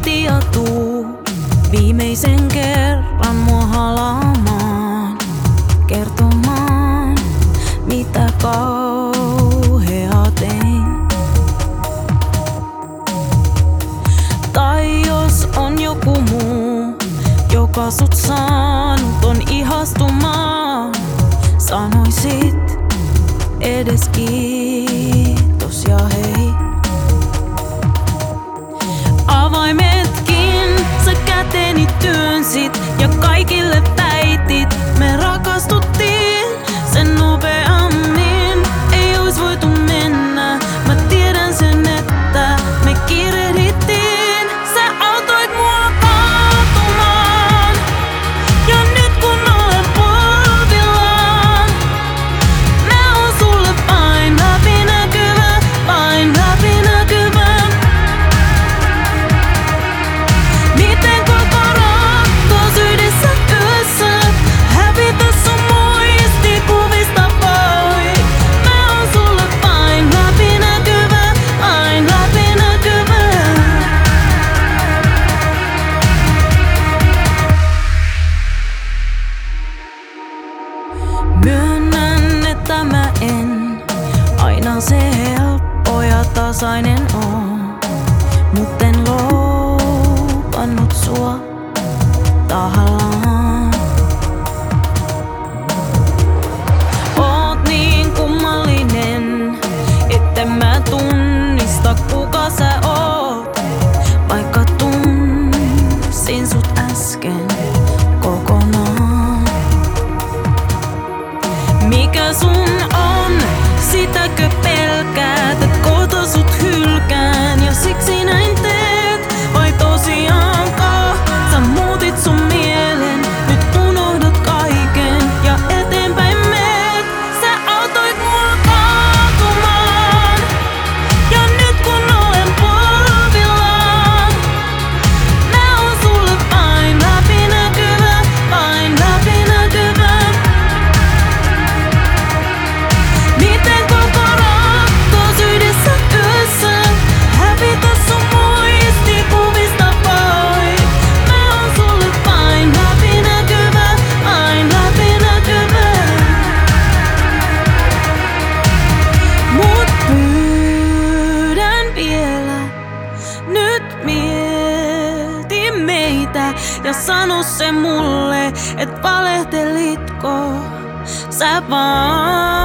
kohtia tuu. Viimeisen kerran mua halaamaan, kertomaan mitä kauhea tein. Tai jos on joku muu, joka sut saanut on ihastumaan, sanoisit edes kiitos ja hei. sit. Ja kaikille siltä mä en. Aina se helppo ja tasainen on, mutta look at the Ja sano se mulle, et valehtelitko sä vaan.